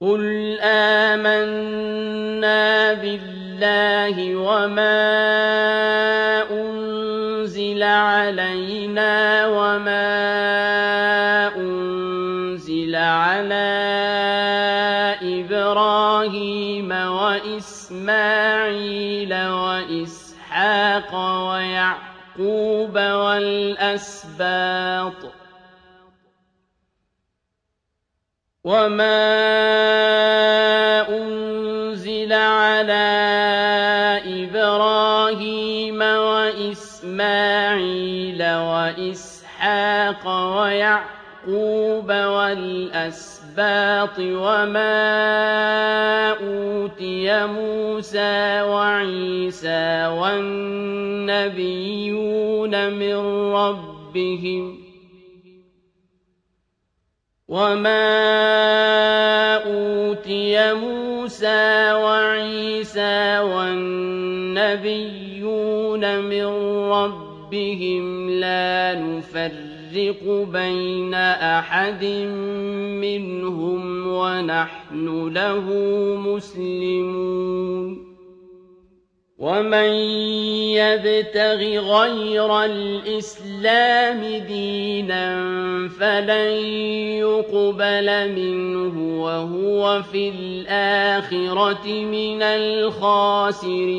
قُلْ آمَنَّا بِاللَّهِ وَمَا أُنزِلَ عَلَيْنَا وَمَا أُنزِلَ عَلَىٰ إِبْرَاهِيمَ وَإِسْمَاعِيلَ وَإِسْحَاقَ وَيَعْقُوبَ وَالْأَسْبَاطِ وَمَا إِبْرَاهِيمَ وَإِسْمَاعِيلَ وَإِسْحَاقَ وَيَعْقُوبَ وَالْأَسْبَاطِ وَمَا أُوتِيَ مُوسَىٰ وَعِيسَىٰ وَالنَّبِيُّونَ مِن رَّبِّهِمْ ۖ وَمَا أُوتِيَ مُوسَىٰ وَالنَّبِيُّونَ مِن رَّبِّهِمْ لَا نُفَرِّقُ بَيْنَ أَحَدٍ مِّنْهُمْ وَنَحْنُ لَهُ مُسْلِمُونَ وَمَن يَبْتَغِ غَيْرَ الْإِسْلَامِ دِينًا فَلَن يُقْبَلَ مِنْهُ وَهُوَ فِي الْآخِرَةِ مِنَ الْخَاسِرِينَ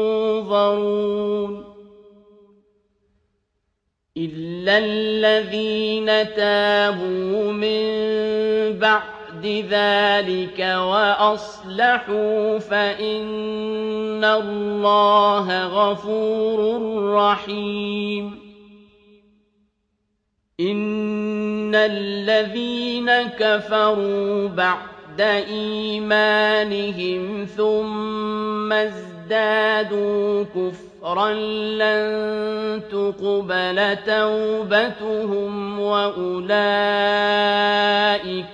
إِلَّا الَّذِينَ تَابُوا مِن بَعْدِ ذَٰلِكَ وَأَصْلَحُوا فَإِنَّ اللَّهَ غَفُورٌ رَّحِيمٌ إِنَّ الَّذِينَ كَفَرُوا بَعْدَ إِيمَانِهِمْ ثُمَّ ازْدَادُوا كُفْرًا لَّن تُقْبَلَ تَوْبَتُهُمْ وَأُولَٰئِكَ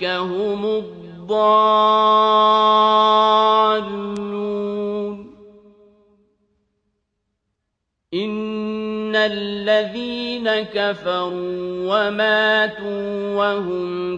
هُمُ الضَّالُّونَ. إِنَّ الَّذِينَ كَفَرُوا وَمَاتُوا وَهُمْ